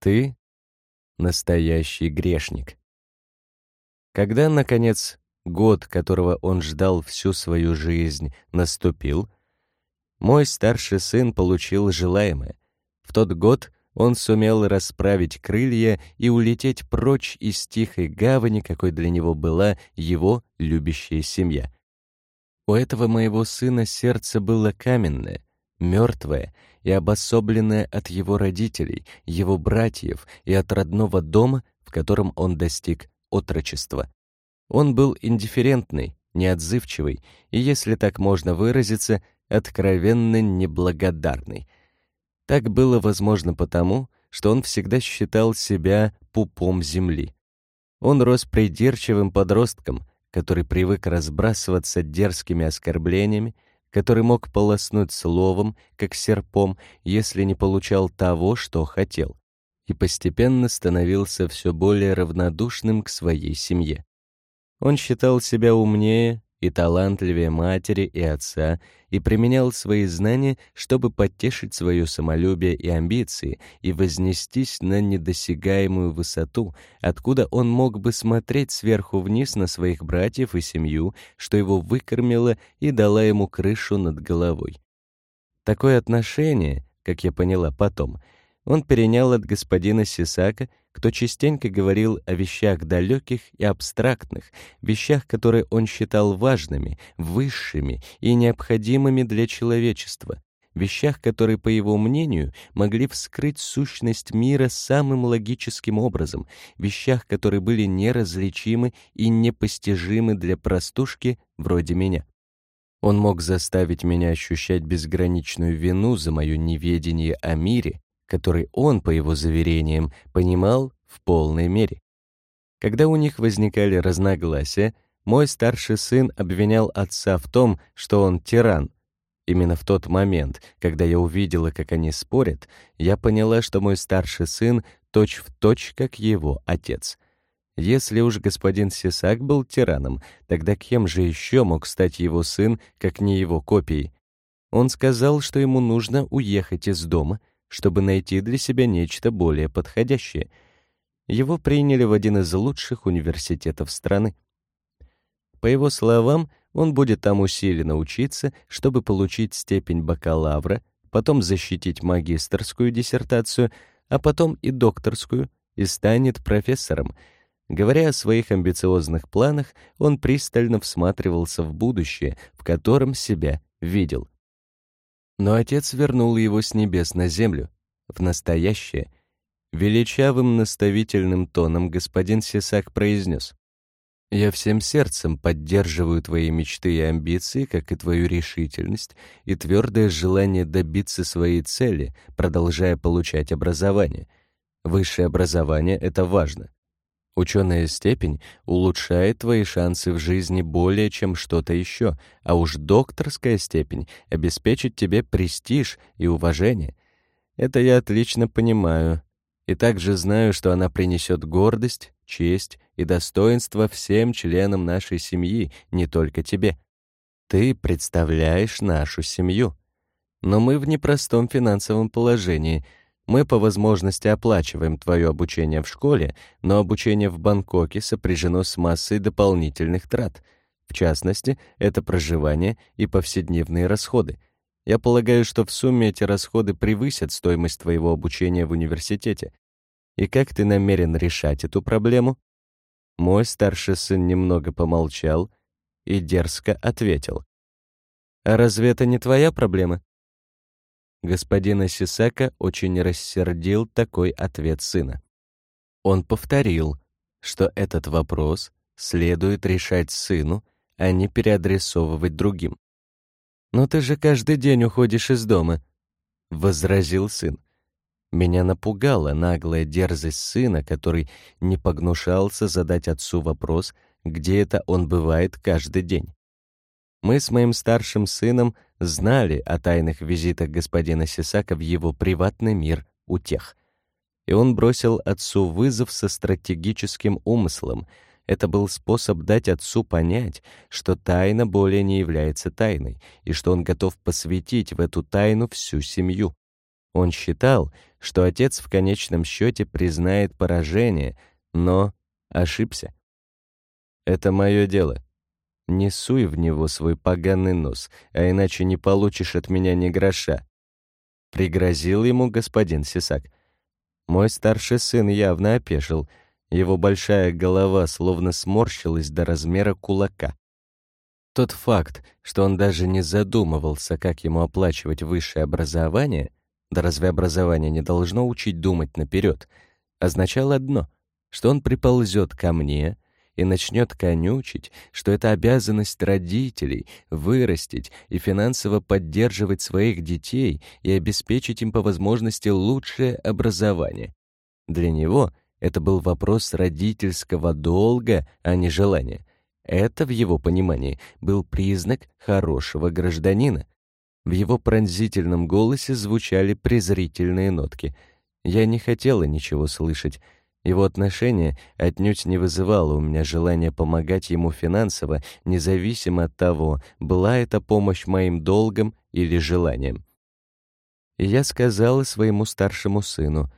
Ты — настоящий грешник. Когда, наконец, год, которого он ждал всю свою жизнь, наступил, мой старший сын получил желаемое. В тот год он сумел расправить крылья и улететь прочь из тихой гавани, какой для него была его любящая семья. У этого моего сына сердце было каменное, мертвое и обособленное от его родителей, его братьев и от родного дома, в котором он достиг отрочества. Он был индифферентный, неотзывчивый и, если так можно выразиться, откровенно неблагодарный. Так было возможно потому, что он всегда считал себя пупом земли. Он рос придирчивым подростком, который привык разбрасываться дерзкими оскорблениями, который мог полоснуть словом, как серпом, если не получал того, что хотел, и постепенно становился все более равнодушным к своей семье. Он считал себя умнее, и талантливее матери и отца и применял свои знания, чтобы подтешить свое самолюбие и амбиции и вознестись на недосягаемую высоту, откуда он мог бы смотреть сверху вниз на своих братьев и семью, что его выкормило и дала ему крышу над головой. Такое отношение, как я поняла потом, он перенял от господина Сисака, кто частенько говорил о вещах далеких и абстрактных, вещах, которые он считал важными, высшими и необходимыми для человечества, вещах, которые, по его мнению, могли вскрыть сущность мира самым логическим образом, вещах, которые были неразличимы и непостижимы для простушки вроде меня. Он мог заставить меня ощущать безграничную вину за мое неведение о мире, который он, по его заверениям, понимал в полной мере. Когда у них возникали разногласия, мой старший сын обвинял отца в том, что он тиран. Именно в тот момент, когда я увидела, как они спорят, я поняла, что мой старший сын точь-в-точь, точь, как его отец. Если уж господин Сисак был тираном, тогда кем же еще мог стать его сын, как не его копией? Он сказал, что ему нужно уехать из дома — чтобы найти для себя нечто более подходящее. Его приняли в один из лучших университетов страны. По его словам, он будет там усиленно учиться, чтобы получить степень бакалавра, потом защитить магистерскую диссертацию, а потом и докторскую, и станет профессором. Говоря о своих амбициозных планах, он пристально всматривался в будущее, в котором себя видел — но отец вернул его с небес на землю, в настоящее. Величавым наставительным тоном господин Сисак произнес. «Я всем сердцем поддерживаю твои мечты и амбиции, как и твою решительность и твердое желание добиться своей цели, продолжая получать образование. Высшее образование — это важно. Ученая степень улучшает твои шансы в жизни более, чем что-то еще, а уж докторская степень обеспечит тебе престиж и уважение. Это я отлично понимаю. И также знаю, что она принесет гордость, честь и достоинство всем членам нашей семьи, не только тебе. Ты представляешь нашу семью. Но мы в непростом финансовом положении — мы по возможности оплачиваем твое обучение в школе, но обучение в Бангкоке сопряжено с массой дополнительных трат. В частности, это проживание и повседневные расходы. Я полагаю, что в сумме эти расходы превысят стоимость твоего обучения в университете. И как ты намерен решать эту проблему? Мой старший сын немного помолчал и дерзко ответил. «А разве это не твоя проблема?» Господина Сисака очень рассердил такой ответ сына. Он повторил, что этот вопрос следует решать сыну, а не переадресовывать другим. «Но ты же каждый день уходишь из дома», — возразил сын. Меня напугала наглая дерзость сына, который не погнушался задать отцу вопрос, где это он бывает каждый день. Мы с моим старшим сыном знали о тайных визитах господина Сисака в его приватный мир утех. И он бросил отцу вызов со стратегическим умыслом. Это был способ дать отцу понять, что тайна более не является тайной, и что он готов посвятить в эту тайну всю семью. Он считал, что отец в конечном счете признает поражение, но ошибся. «Это мое дело. Не суй в него свой поганый нос, а иначе не получишь от меня ни гроша», — пригрозил ему господин Сисак. Мой старший сын явно опешил. Его большая голова словно сморщилась до размера кулака. Тот факт, что он даже не задумывался, как ему оплачивать высшее образование, да разве образование не должно учить думать наперед, означал одно, что он приползет ко мне и начнет конючить, что это обязанность родителей вырастить и финансово поддерживать своих детей и обеспечить им по возможности лучшее образование. Для него это был вопрос родительского долга, а не желания. Это, в его понимании, был признак хорошего гражданина. В его пронзительном голосе звучали презрительные нотки. Я не хотела ничего слышать, его отношение отнюдь не вызывало у меня желания помогать ему финансово, независимо от того, была это помощь моим долгом или желанием. И я сказала своему старшему сыну,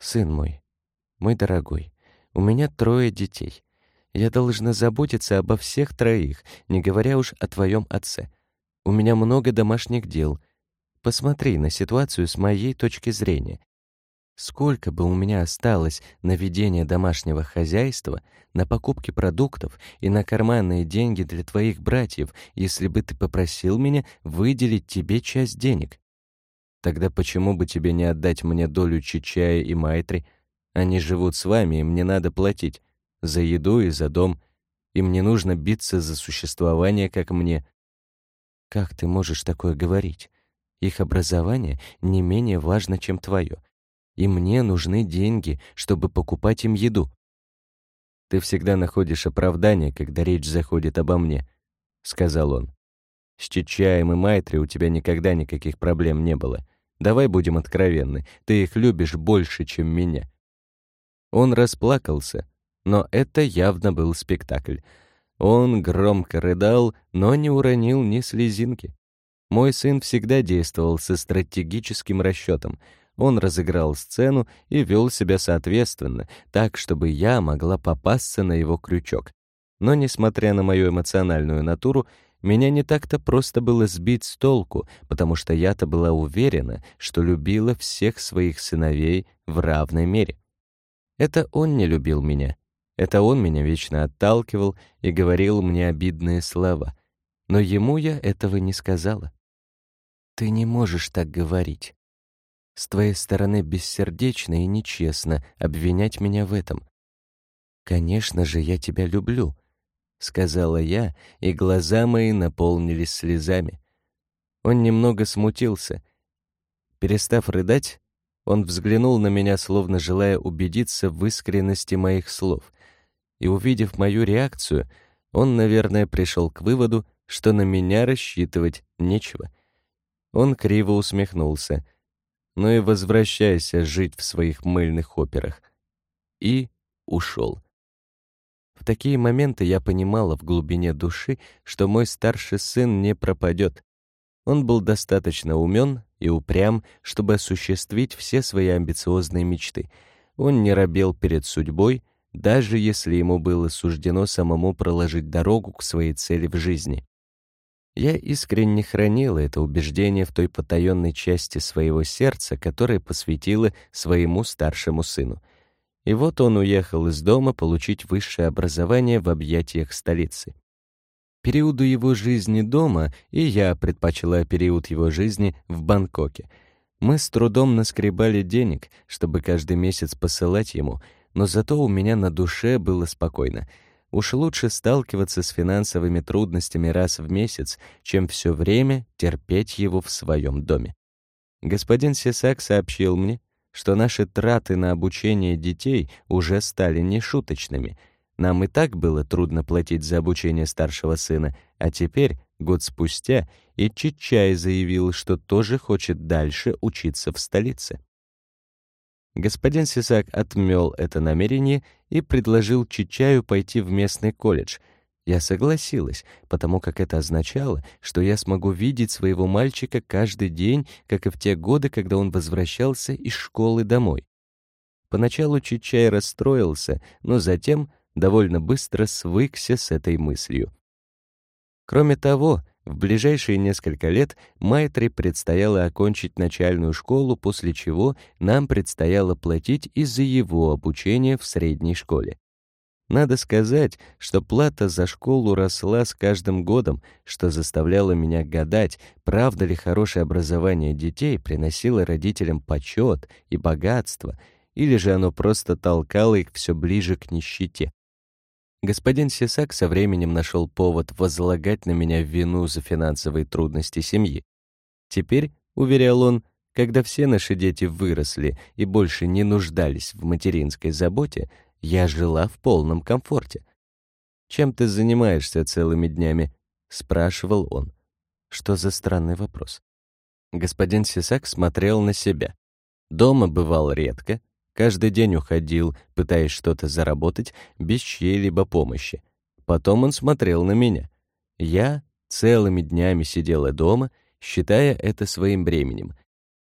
«Сын мой, мой дорогой, у меня трое детей. Я должна заботиться обо всех троих, не говоря уж о твоем отце. У меня много домашних дел. Посмотри на ситуацию с моей точки зрения. Сколько бы у меня осталось на ведение домашнего хозяйства, на покупки продуктов и на карманные деньги для твоих братьев, если бы ты попросил меня выделить тебе часть денег? Тогда почему бы тебе не отдать мне долю Чичая и Майтри? Они живут с вами, и мне надо платить. За еду и за дом. Им не нужно биться за существование, как мне. Как ты можешь такое говорить? Их образование не менее важно, чем твое и мне нужны деньги, чтобы покупать им еду. Ты всегда находишь оправдание, когда речь заходит обо мне, сказал он. С Чичаем и Майтри у тебя никогда никаких проблем не было. Давай будем откровенны, ты их любишь больше, чем меня. Он расплакался, но это явно был спектакль. Он громко рыдал, но не уронил ни слезинки. Мой сын всегда действовал со стратегическим расчетом — он разыграл сцену и вел себя соответственно, так, чтобы я могла попасться на его крючок. Но, несмотря на мою эмоциональную натуру, меня не так-то просто было сбить с толку, потому что я-то была уверена, что любила всех своих сыновей в равной мере. Это он не любил меня. Это он меня вечно отталкивал и говорил мне обидные слова. Но ему я этого не сказала. «Ты не можешь так говорить. С твоей стороны бессердечно и нечестно обвинять меня в этом. Конечно же, я тебя люблю, сказала я, и глаза мои наполнились слезами. Он немного смутился. Перестав рыдать, он взглянул на меня, словно желая убедиться в искренности моих слов. И увидев мою реакцию, он, наверное, пришел к выводу, что на меня рассчитывать нечего. Он криво усмехнулся — но и возвращайся жить в своих мыльных операх. И ушел. В такие моменты я понимала в глубине души, что мой старший сын не пропадет. Он был достаточно умен и упрям, чтобы осуществить все свои амбициозные мечты. Он не робел перед судьбой, даже если ему было суждено самому проложить дорогу к своей цели в жизни. Я искренне хранила это убеждение в той потаенной части своего сердца, которое посвятила своему старшему сыну. И вот он уехал из дома получить высшее образование в объятиях столицы. Периоду его жизни дома и я предпочла период его жизни в Бангкоке. Мы с трудом наскребали денег, чтобы каждый месяц посылать ему, но зато у меня на душе было спокойно — Уж лучше сталкиваться с финансовыми трудностями раз в месяц, чем все время терпеть его в своем доме. Господин Сесак сообщил мне, что наши траты на обучение детей уже стали нешуточными. Нам и так было трудно платить за обучение старшего сына, а теперь, год спустя, и Чичай заявил, что тоже хочет дальше учиться в столице. Господин Сисак отмел это намерение и предложил Чичаю пойти в местный колледж. Я согласилась, потому как это означало, что я смогу видеть своего мальчика каждый день, как и в те годы, когда он возвращался из школы домой. Поначалу Чичай расстроился, но затем довольно быстро свыкся с этой мыслью. Кроме того, в ближайшие несколько лет Майтре предстояло окончить начальную школу, после чего нам предстояло платить из за его обучения в средней школе. Надо сказать, что плата за школу росла с каждым годом, что заставляло меня гадать, правда ли хорошее образование детей приносило родителям почет и богатство, или же оно просто толкало их все ближе к нищете. Господин Сисак со временем нашел повод возлагать на меня вину за финансовые трудности семьи. Теперь, уверял он, когда все наши дети выросли и больше не нуждались в материнской заботе, я жила в полном комфорте. «Чем ты занимаешься целыми днями?» — спрашивал он. Что за странный вопрос? Господин Сисак смотрел на себя. Дома бывал редко, каждый день уходил, пытаясь что-то заработать без чьей-либо помощи. Потом он смотрел на меня. Я целыми днями сидела дома, считая это своим бременем.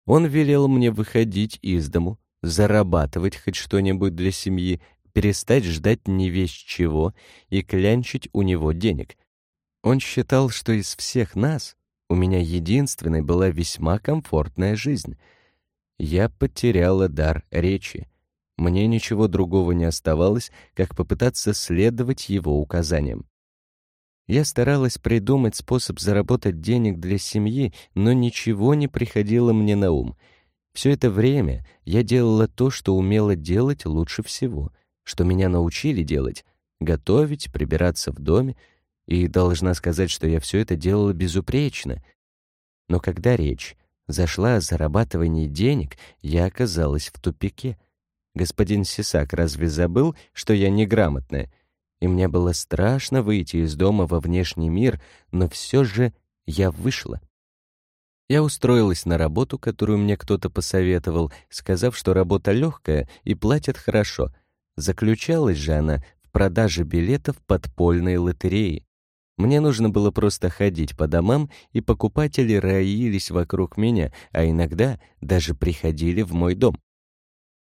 Он велел мне выходить из дому, зарабатывать хоть что-нибудь для семьи перестать ждать не весь чего и клянчить у него денег. Он считал, что из всех нас у меня единственной была весьма комфортная жизнь. Я потеряла дар речи. Мне ничего другого не оставалось, как попытаться следовать его указаниям. Я старалась придумать способ заработать денег для семьи, но ничего не приходило мне на ум. Все это время я делала то, что умела делать лучше всего — что меня научили делать — готовить, прибираться в доме, и должна сказать, что я все это делала безупречно. Но когда речь зашла о зарабатывании денег, я оказалась в тупике. Господин Сисак разве забыл, что я неграмотная? И мне было страшно выйти из дома во внешний мир, но все же я вышла. Я устроилась на работу, которую мне кто-то посоветовал, сказав, что работа легкая и платят хорошо — Заключалась же она в продаже билетов подпольной лотереи. Мне нужно было просто ходить по домам, и покупатели роились вокруг меня, а иногда даже приходили в мой дом.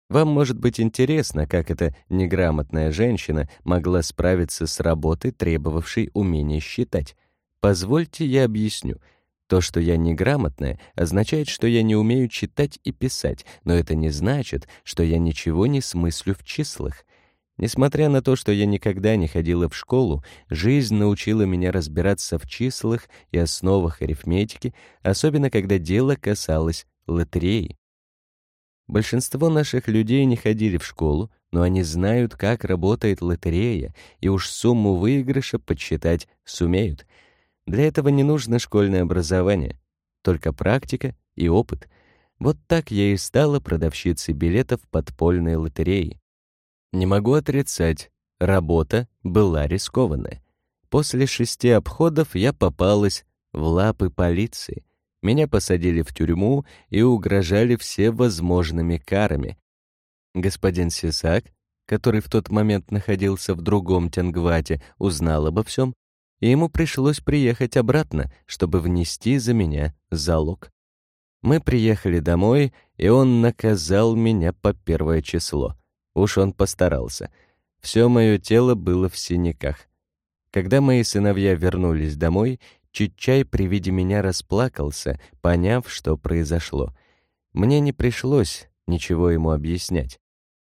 Вам может быть интересно, как эта неграмотная женщина могла справиться с работой, требовавшей умения считать. Позвольте я объясню. То, что я неграмотная, означает, что я не умею читать и писать, но это не значит, что я ничего не смыслю в числах. Несмотря на то, что я никогда не ходила в школу, жизнь научила меня разбираться в числах и основах арифметики, особенно когда дело касалось лотереи. Большинство наших людей не ходили в школу, но они знают, как работает лотерея, и уж сумму выигрыша подсчитать сумеют — для этого не нужно школьное образование, только практика и опыт. Вот так я и стала продавщицей билетов подпольной лотереи. Не могу отрицать, работа была рискованная. После шести обходов я попалась в лапы полиции. Меня посадили в тюрьму и угрожали всевозможными карами. Господин Сисак, который в тот момент находился в другом Тенгвате, узнал обо всем и ему пришлось приехать обратно, чтобы внести за меня залог. Мы приехали домой, и он наказал меня по первое число. Уж он постарался. Все мое тело было в синяках. Когда мои сыновья вернулись домой, Чичай при виде меня расплакался, поняв, что произошло. Мне не пришлось ничего ему объяснять.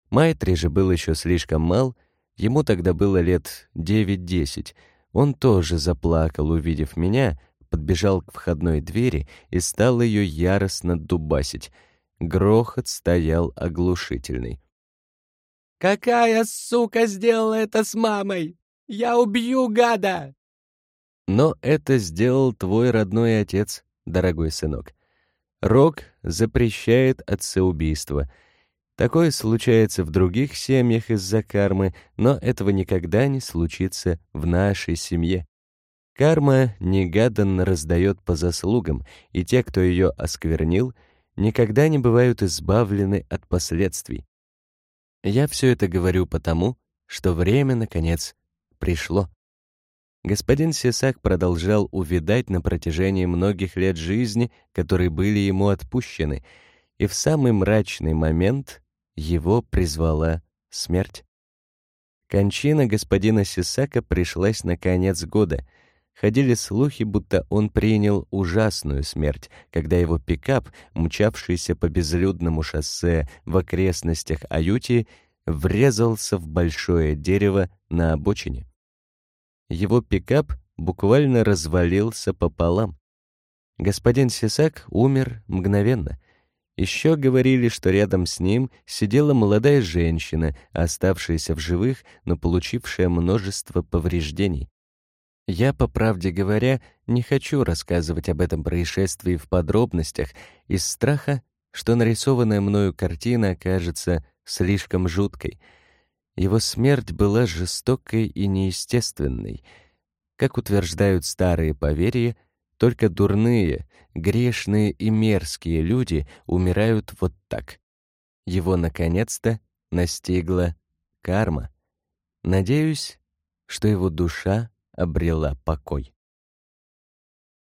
Майтри же был еще слишком мал, ему тогда было лет девять-десять, он тоже заплакал, увидев меня, подбежал к входной двери и стал ее яростно дубасить. Грохот стоял оглушительный. «Какая сука сделала это с мамой? Я убью гада!» Но это сделал твой родной отец, дорогой сынок. Рок запрещает отцеубийство — Такое случается в других семьях из-за кармы, но этого никогда не случится в нашей семье. Карма негаданно раздает по заслугам, и те, кто ее осквернил, никогда не бывают избавлены от последствий. Я все это говорю потому, что время, наконец, пришло. Господин Сесак продолжал увядать на протяжении многих лет жизни, которые были ему отпущены, и в самый мрачный момент его призвала смерть. Кончина господина Сисака пришлась на конец года. Ходили слухи, будто он принял ужасную смерть, когда его пикап, мчавшийся по безлюдному шоссе в окрестностях Аютии, врезался в большое дерево на обочине. Его пикап буквально развалился пополам. Господин Сисак умер мгновенно. Еще говорили, что рядом с ним сидела молодая женщина, оставшаяся в живых, но получившая множество повреждений. Я, по правде говоря, не хочу рассказывать об этом происшествии в подробностях из страха, что нарисованная мною картина окажется слишком жуткой. Его смерть была жестокой и неестественной. Как утверждают старые поверья, только дурные, грешные и мерзкие люди умирают вот так. Его наконец-то настигла карма. Надеюсь, что его душа обрела покой.